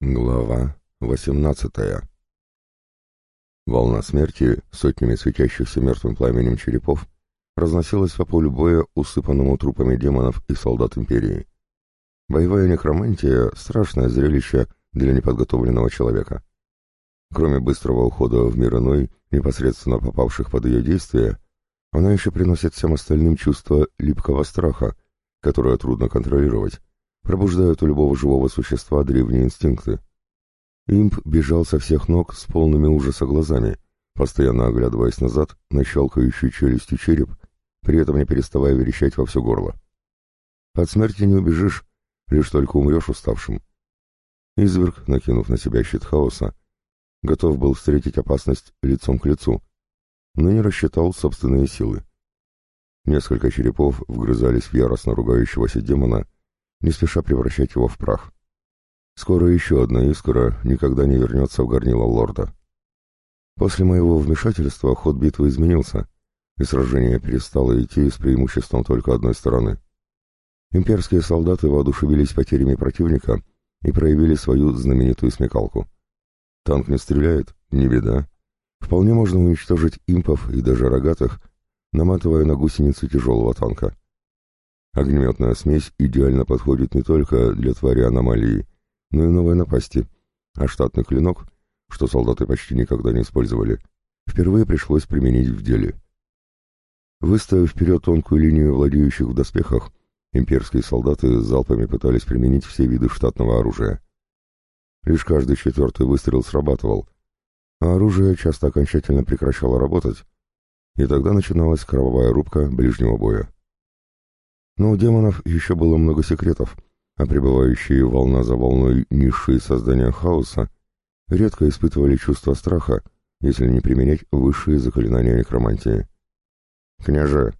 Глава 18 Волна смерти, сотнями светящихся мертвым пламенем черепов, разносилась по полю боя, усыпанному трупами демонов и солдат Империи. Боевая некромантия — страшное зрелище для неподготовленного человека. Кроме быстрого ухода в мир иной, непосредственно попавших под ее действие, она еще приносит всем остальным чувство липкого страха, которое трудно контролировать, пробуждают у любого живого существа древние инстинкты. Имп бежал со всех ног с полными ужаса глазами, постоянно оглядываясь назад на щелкающий челюстью череп, при этом не переставая верещать во все горло. От смерти не убежишь, лишь только умрешь уставшим. Изверг, накинув на себя щит хаоса, готов был встретить опасность лицом к лицу, но не рассчитал собственные силы. Несколько черепов вгрызались в яростно ругающегося демона, не спеша превращать его в прах. Скоро еще одна искра никогда не вернется в горнило лорда. После моего вмешательства ход битвы изменился, и сражение перестало идти с преимуществом только одной стороны. Имперские солдаты воодушевились потерями противника и проявили свою знаменитую смекалку. Танк не стреляет, не беда. Вполне можно уничтожить импов и даже рогатых, наматывая на гусеницу тяжелого танка. Огнеметная смесь идеально подходит не только для твари аномалии, но и новой напасти, а штатный клинок, что солдаты почти никогда не использовали, впервые пришлось применить в деле. Выставив вперед тонкую линию владеющих в доспехах, имперские солдаты залпами пытались применить все виды штатного оружия. Лишь каждый четвертый выстрел срабатывал, а оружие часто окончательно прекращало работать, и тогда начиналась кровавая рубка ближнего боя. Но у демонов еще было много секретов, а пребывающие волна за волной низшие создания хаоса редко испытывали чувство страха, если не применять высшие заклинания некромантии. «Княже,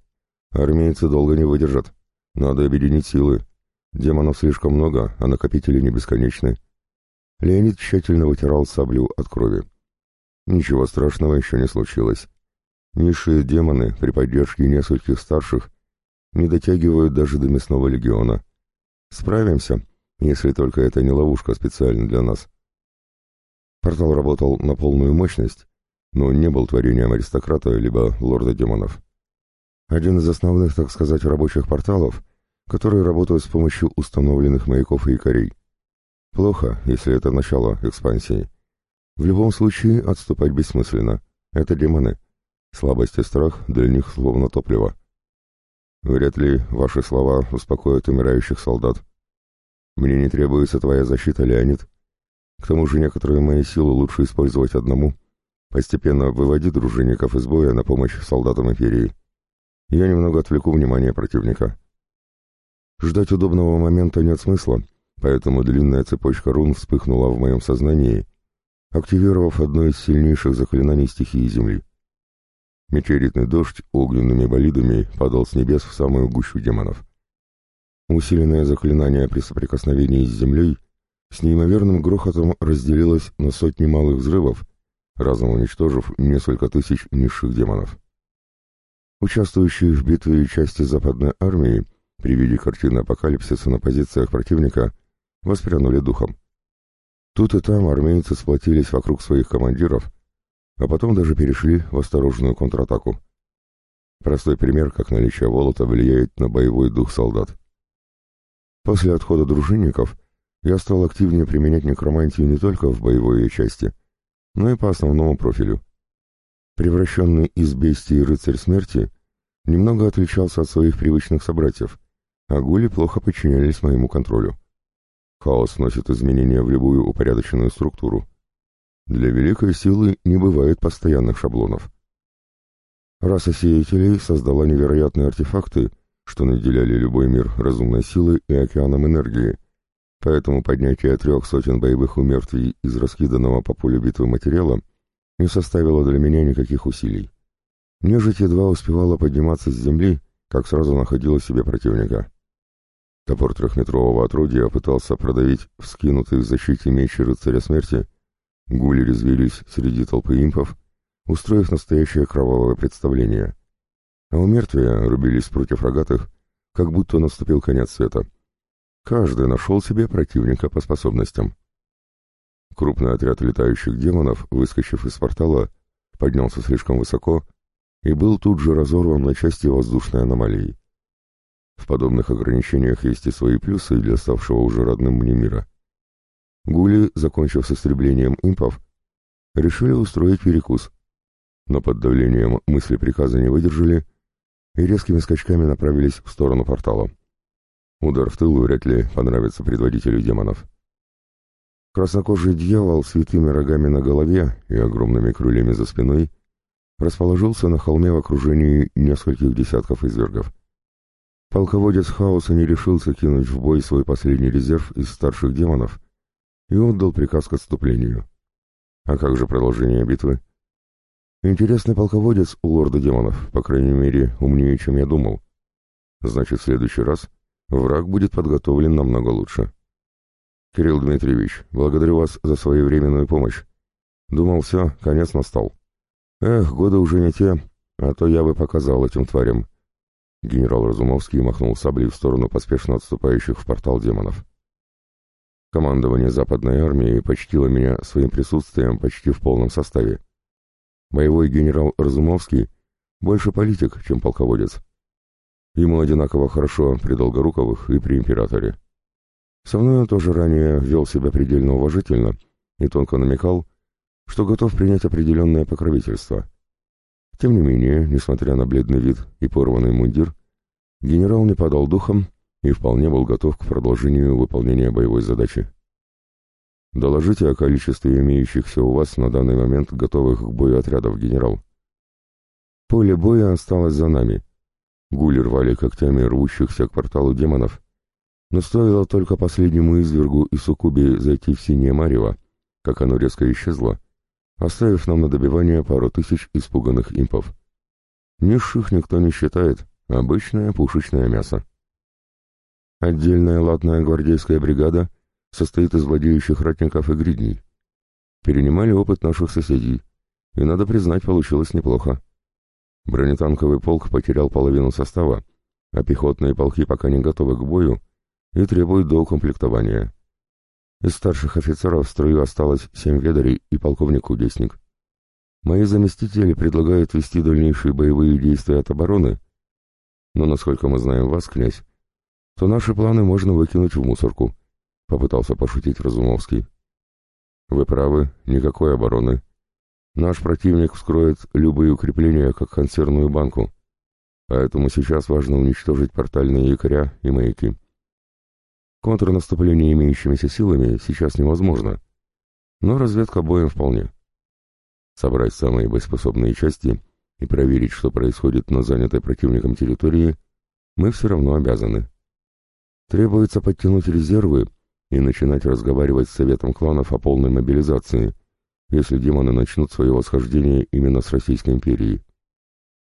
армейцы долго не выдержат. Надо объединить силы. Демонов слишком много, а накопители не бесконечны». Леонид тщательно вытирал саблю от крови. Ничего страшного еще не случилось. Низшие демоны при поддержке нескольких старших не дотягивают даже до мясного легиона. Справимся, если только это не ловушка специально для нас. Портал работал на полную мощность, но не был творением аристократа либо лорда демонов. Один из основных, так сказать, рабочих порталов, которые работают с помощью установленных маяков и якорей. Плохо, если это начало экспансии. В любом случае отступать бессмысленно. Это демоны. Слабость и страх для них словно топливо. Вряд ли ваши слова успокоят умирающих солдат. Мне не требуется твоя защита, Леонид. К тому же некоторые мои силы лучше использовать одному. Постепенно выводи дружинников из боя на помощь солдатам Империи. Я немного отвлеку внимание противника. Ждать удобного момента нет смысла, поэтому длинная цепочка рун вспыхнула в моем сознании, активировав одно из сильнейших заклинаний стихии Земли. Метеоритный дождь огненными болидами падал с небес в самую гущу демонов. Усиленное заклинание при соприкосновении с землей с неимоверным грохотом разделилось на сотни малых взрывов, разом уничтожив несколько тысяч низших демонов. Участвующие в битве части Западной армии при виде картины апокалипсиса на позициях противника воспрянули духом. Тут и там армейцы сплотились вокруг своих командиров а потом даже перешли в осторожную контратаку. Простой пример, как наличие волота влияет на боевой дух солдат. После отхода дружинников я стал активнее применять некромантию не только в боевой ее части, но и по основному профилю. Превращенный из бестии рыцарь смерти немного отличался от своих привычных собратьев, а гули плохо подчинялись моему контролю. Хаос носит изменения в любую упорядоченную структуру. Для великой силы не бывает постоянных шаблонов. Раса сеятелей создала невероятные артефакты, что наделяли любой мир разумной силой и океаном энергии, поэтому поднятие трех сотен боевых умертвий из раскиданного по полю битвы материала не составило для меня никаких усилий. Нежить едва успевала подниматься с земли, как сразу находила себе противника. Топор трехметрового отродья пытался продавить вскинутый в защите меч рыцаря смерти, Гули резвились среди толпы импов, устроив настоящее кровавое представление. А у мертвия рубились против рогатых, как будто наступил конец света. Каждый нашел себе противника по способностям. Крупный отряд летающих демонов, выскочив из портала, поднялся слишком высоко и был тут же разорван на части воздушной аномалии. В подобных ограничениях есть и свои плюсы для ставшего уже родным мне мира. Гули, закончив с истреблением импов, решили устроить перекус, но под давлением мысли приказа не выдержали и резкими скачками направились в сторону портала. Удар в тыл вряд ли понравится предводителю демонов. Краснокожий дьявол с витыми рогами на голове и огромными крыльями за спиной расположился на холме в окружении нескольких десятков извергов. Полководец хаоса не решился кинуть в бой свой последний резерв из старших демонов и отдал приказ к отступлению. А как же продолжение битвы? Интересный полководец у лорда демонов, по крайней мере, умнее, чем я думал. Значит, в следующий раз враг будет подготовлен намного лучше. Кирилл Дмитриевич, благодарю вас за своевременную помощь. Думал, все, конец настал. Эх, годы уже не те, а то я бы показал этим тварям. Генерал Разумовский махнул саблей в сторону поспешно отступающих в портал демонов. Командование Западной армии почтило меня своим присутствием почти в полном составе. Боевой генерал Разумовский больше политик, чем полководец. Ему одинаково хорошо при Долгоруковых и при императоре. Со мной он тоже ранее вел себя предельно уважительно и тонко намекал, что готов принять определенное покровительство. Тем не менее, несмотря на бледный вид и порванный мундир, генерал не падал духом и вполне был готов к продолжению выполнения боевой задачи. Доложите о количестве имеющихся у вас на данный момент готовых к бою отрядов, генерал. Поле боя осталось за нами. Гули рвали когтями рвущихся к порталу демонов, но стоило только последнему извергу и суккубе зайти в синее марево, как оно резко исчезло, оставив нам на добивание пару тысяч испуганных импов. Низших никто не считает, обычное пушечное мясо. Отдельная латная гвардейская бригада состоит из владеющих ратников и гридней. Перенимали опыт наших соседей, и, надо признать, получилось неплохо. Бронетанковый полк потерял половину состава, а пехотные полки пока не готовы к бою и требуют доукомплектования. Из старших офицеров в строю осталось семь ведарей и полковник-кудесник. Мои заместители предлагают вести дальнейшие боевые действия от обороны, но, насколько мы знаем вас, князь, то наши планы можно выкинуть в мусорку», — попытался пошутить Разумовский. «Вы правы, никакой обороны. Наш противник вскроет любые укрепления, как консервную банку, поэтому сейчас важно уничтожить портальные якоря и маяки. Контрнаступление имеющимися силами сейчас невозможно, но разведка боем вполне. Собрать самые боеспособные части и проверить, что происходит на занятой противником территории, мы все равно обязаны». Требуется подтянуть резервы и начинать разговаривать с Советом кланов о полной мобилизации, если демоны начнут свое восхождение именно с Российской империи.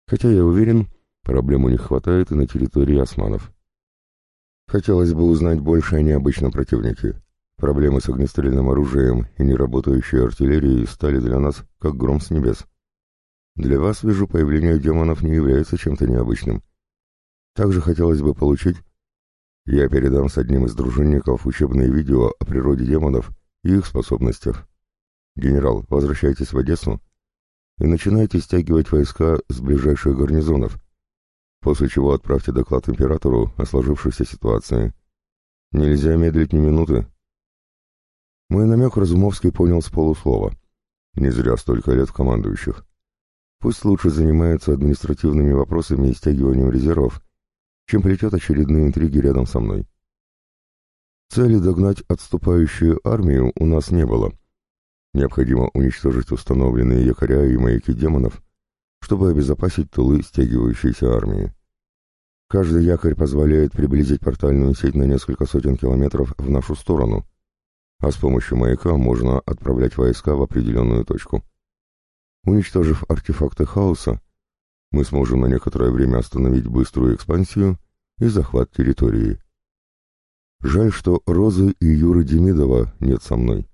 Хотя я уверен, проблем у них хватает и на территории османов. Хотелось бы узнать больше о необычном противнике. Проблемы с огнестрельным оружием и неработающей артиллерией стали для нас как гром с небес. Для вас, вижу, появление демонов не является чем-то необычным. Также хотелось бы получить я передам с одним из дружинников учебные видео о природе демонов и их способностях. Генерал, возвращайтесь в Одессу и начинайте стягивать войска с ближайших гарнизонов, после чего отправьте доклад императору о сложившейся ситуации. Нельзя медлить ни минуты. Мой намек Разумовский понял с полуслова. Не зря столько лет командующих. Пусть лучше занимается административными вопросами и стягиванием резервов, чем плетет очередные интриги рядом со мной. Цели догнать отступающую армию у нас не было. Необходимо уничтожить установленные якоря и маяки демонов, чтобы обезопасить тылы стягивающейся армии. Каждый якорь позволяет приблизить портальную сеть на несколько сотен километров в нашу сторону, а с помощью маяка можно отправлять войска в определенную точку. Уничтожив артефакты хаоса, мы сможем на некоторое время остановить быструю экспансию и захват территории. Жаль, что Розы и Юры Демидова нет со мной.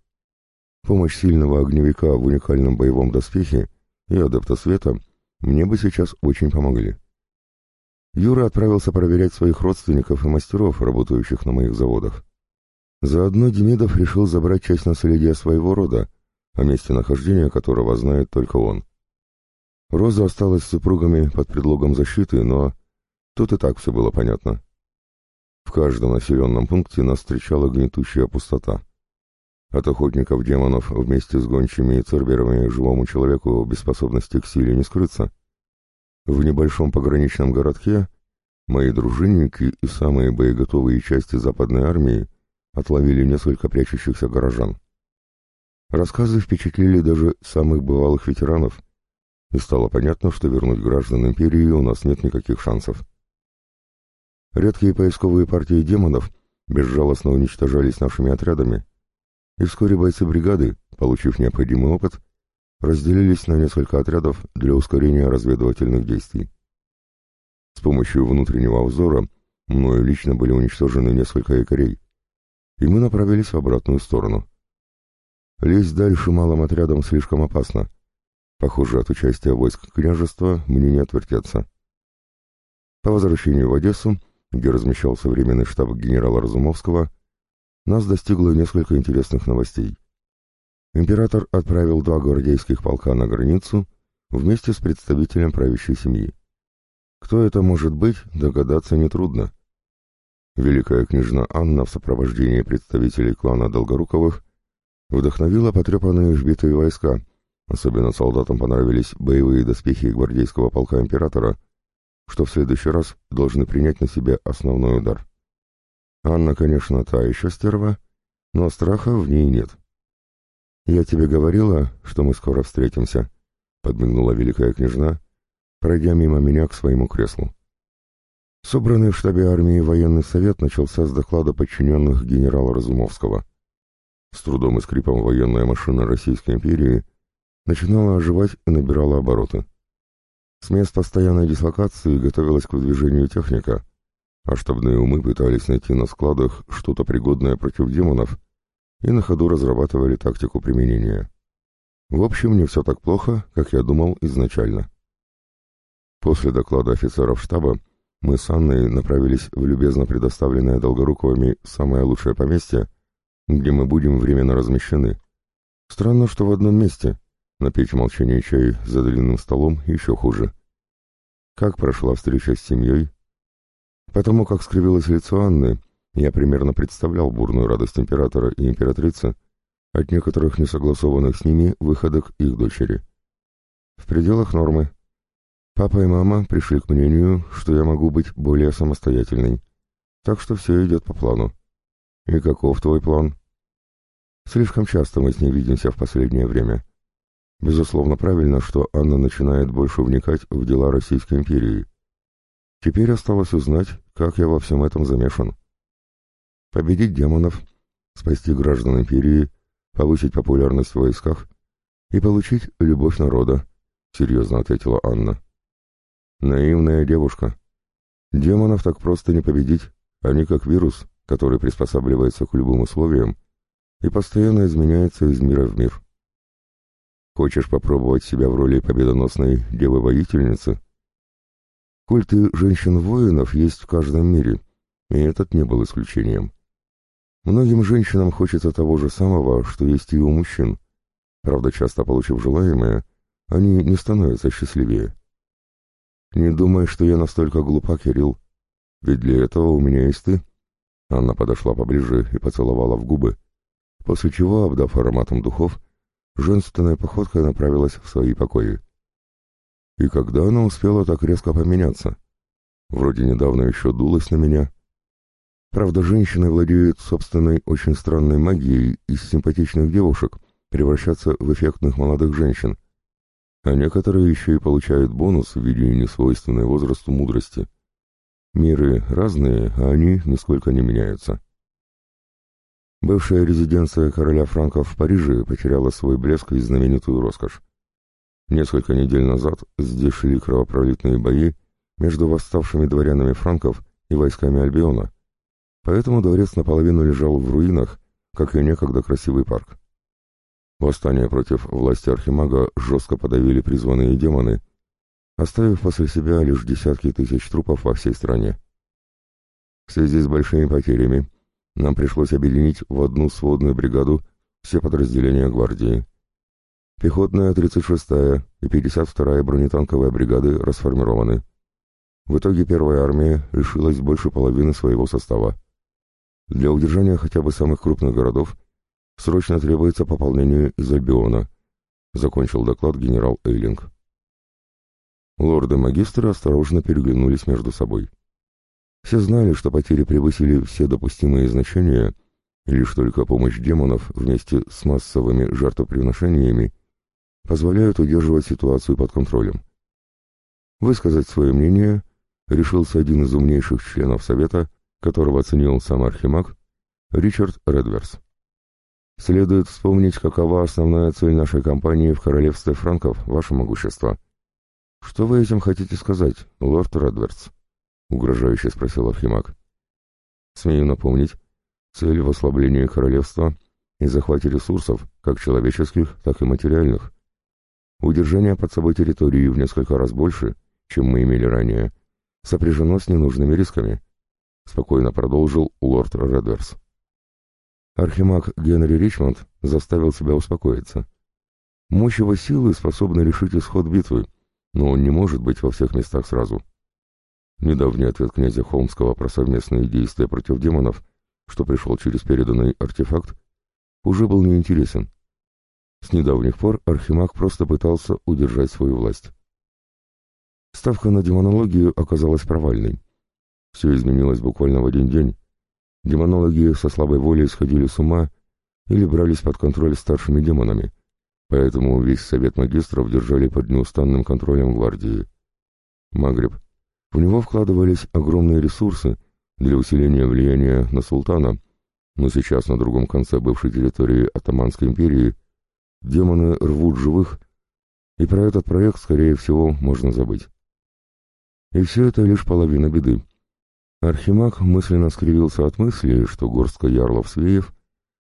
Помощь сильного огневика в уникальном боевом доспехе и адепта света мне бы сейчас очень помогли. Юра отправился проверять своих родственников и мастеров, работающих на моих заводах. Заодно Демидов решил забрать часть наследия своего рода, о месте нахождения которого знает только он. Роза осталась с супругами под предлогом защиты, но тут и так все было понятно. В каждом населенном пункте нас встречала гнетущая пустота. От охотников демонов вместе с гончими и церберами живому человеку без способности к силе не скрыться. В небольшом пограничном городке мои дружинники и самые боеготовые части западной армии отловили несколько прячущихся горожан. Рассказы впечатлили даже самых бывалых ветеранов, и стало понятно, что вернуть граждан империи у нас нет никаких шансов. Редкие поисковые партии демонов безжалостно уничтожались нашими отрядами, и вскоре бойцы бригады, получив необходимый опыт, разделились на несколько отрядов для ускорения разведывательных действий. С помощью внутреннего взора мною лично были уничтожены несколько якорей, и мы направились в обратную сторону. Лезть дальше малым отрядом слишком опасно. Похоже, от участия войск княжества мне не отвертеться. По возвращению в Одессу, где размещался временный штаб генерала Разумовского, нас достигло несколько интересных новостей. Император отправил два гвардейских полка на границу вместе с представителем правящей семьи. Кто это может быть, догадаться нетрудно. Великая княжна Анна в сопровождении представителей клана Долгоруковых вдохновила потрепанные жбитые войска, особенно солдатам понравились боевые доспехи гвардейского полка императора, что в следующий раз должны принять на себя основной удар. Анна, конечно, та еще стерва, но страха в ней нет. «Я тебе говорила, что мы скоро встретимся», — подмигнула великая княжна, пройдя мимо меня к своему креслу. Собранный в штабе армии военный совет начался с доклада подчиненных генерала Разумовского. С трудом и скрипом военная машина Российской империи начинала оживать и набирала обороты. С мест постоянной дислокации готовилась к выдвижению техника, а штабные умы пытались найти на складах что-то пригодное против демонов и на ходу разрабатывали тактику применения. В общем, не все так плохо, как я думал изначально. После доклада офицеров штаба мы с Анной направились в любезно предоставленное Долгоруковыми самое лучшее поместье, где мы будем временно размещены. Странно, что в одном месте. Напить молчание чай за длинным столом еще хуже. Как прошла встреча с семьей? Потому как скривилось лицо Анны, я примерно представлял бурную радость императора и императрицы от некоторых несогласованных с ними выходок их дочери. В пределах нормы, Папа и мама пришли к мнению, что я могу быть более самостоятельной. Так что все идет по плану. И каков твой план? Слишком часто мы с ней видимся в последнее время. Безусловно, правильно, что Анна начинает больше вникать в дела Российской империи. Теперь осталось узнать, как я во всем этом замешан. Победить демонов, спасти граждан империи, повысить популярность в войсках и получить любовь народа, серьезно ответила Анна. Наивная девушка. Демонов так просто не победить. Они как вирус, который приспосабливается к любым условиям и постоянно изменяется из мира в мир. Хочешь попробовать себя в роли победоносной девы-воительницы? Культы женщин-воинов есть в каждом мире, и этот не был исключением. Многим женщинам хочется того же самого, что есть и у мужчин. Правда, часто получив желаемое, они не становятся счастливее. «Не думай, что я настолько глупа, Кирилл. Ведь для этого у меня есть ты». Анна подошла поближе и поцеловала в губы, после чего, обдав ароматом духов, женственная походкой направилась в свои покои. И когда она успела так резко поменяться? Вроде недавно еще дулась на меня. Правда, женщины владеют собственной очень странной магией из симпатичных девушек превращаться в эффектных молодых женщин, а некоторые еще и получают бонус в виде несвойственной возрасту мудрости. Миры разные, а они нисколько не меняются. Бывшая резиденция короля франков в Париже потеряла свой блеск и знаменитую роскошь. Несколько недель назад здесь шли кровопролитные бои между восставшими дворянами франков и войсками Альбиона, поэтому дворец наполовину лежал в руинах, как и некогда красивый парк. Восстание против власти Архимага жестко подавили призванные демоны, оставив после себя лишь десятки тысяч трупов во всей стране. В связи с большими потерями Нам пришлось объединить в одну сводную бригаду все подразделения гвардии. Пехотная 36-я и 52-я бронетанковая бригады расформированы. В итоге первая армия лишилась больше половины своего состава. Для удержания хотя бы самых крупных городов срочно требуется пополнение из Альбиона, закончил доклад генерал Эйлинг. Лорды-магистры осторожно переглянулись между собой. Все знали, что потери превысили все допустимые значения, лишь только помощь демонов вместе с массовыми жертвоприношениями позволяют удерживать ситуацию под контролем. Высказать свое мнение решился один из умнейших членов Совета, которого оценил сам Архимаг, Ричард Редверс. Следует вспомнить, какова основная цель нашей кампании в королевстве франков, ваше могущество. Что вы этим хотите сказать, лорд Редверс? Угрожающе спросил Архимаг. Смею напомнить, цель в ослаблении королевства и захвате ресурсов, как человеческих, так и материальных. Удержание под собой территории в несколько раз больше, чем мы имели ранее, сопряжено с ненужными рисками, спокойно продолжил лорд Редверс. Архимаг Генри Ричмонд заставил себя успокоиться. Мощь его силы способна решить исход битвы, но он не может быть во всех местах сразу. Недавний ответ князя Холмского про совместные действия против демонов, что пришел через переданный артефакт, уже был неинтересен. С недавних пор Архимаг просто пытался удержать свою власть. Ставка на демонологию оказалась провальной. Все изменилось буквально в один день. Демонологи со слабой волей сходили с ума или брались под контроль старшими демонами, поэтому весь совет магистров держали под неустанным контролем гвардии. Магриб. В него вкладывались огромные ресурсы для усиления влияния на султана, но сейчас на другом конце бывшей территории Атаманской империи демоны рвут живых, и про этот проект, скорее всего, можно забыть. И все это лишь половина беды. Архимаг мысленно скривился от мысли, что горстка ярлов-свеев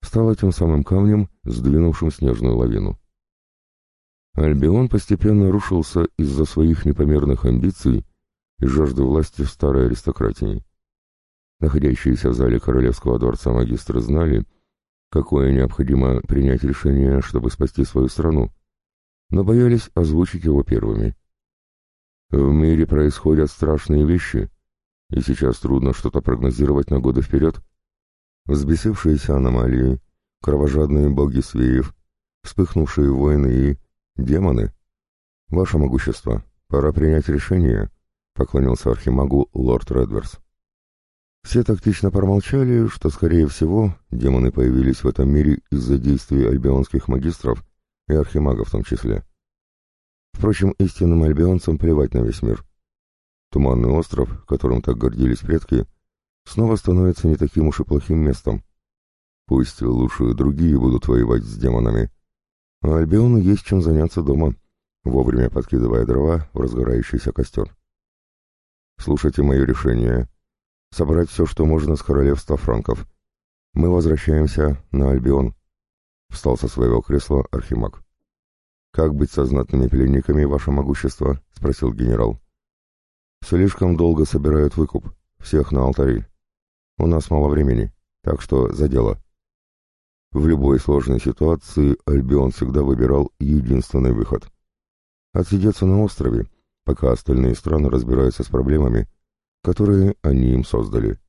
стала тем самым камнем, сдвинувшим снежную лавину. Альбион постепенно рушился из-за своих непомерных амбиций и жажды власти старой аристократии. Находящиеся в зале королевского дворца магистры знали, какое необходимо принять решение, чтобы спасти свою страну, но боялись озвучить его первыми. В мире происходят страшные вещи, и сейчас трудно что-то прогнозировать на годы вперед. Взбесившиеся аномалии, кровожадные боги свеев, вспыхнувшие войны и демоны. Ваше могущество, пора принять решение, поклонился архимагу лорд Редверс. Все тактично промолчали, что, скорее всего, демоны появились в этом мире из-за действий альбионских магистров и архимагов в том числе. Впрочем, истинным альбионцам плевать на весь мир. Туманный остров, которым так гордились предки, снова становится не таким уж и плохим местом. Пусть лучше другие будут воевать с демонами. А Альбиону есть чем заняться дома, вовремя подкидывая дрова в разгорающийся костер. Слушайте мое решение. Собрать все, что можно с королевства франков. Мы возвращаемся на Альбион. Встал со своего кресла Архимаг. «Как быть со знатными пленниками, ваше могущество?» — спросил генерал. Слишком долго собирают выкуп. Всех на алтари. У нас мало времени, так что за дело. В любой сложной ситуации Альбион всегда выбирал единственный выход. Отсидеться на острове, пока остальные страны разбираются с проблемами, которые они им создали.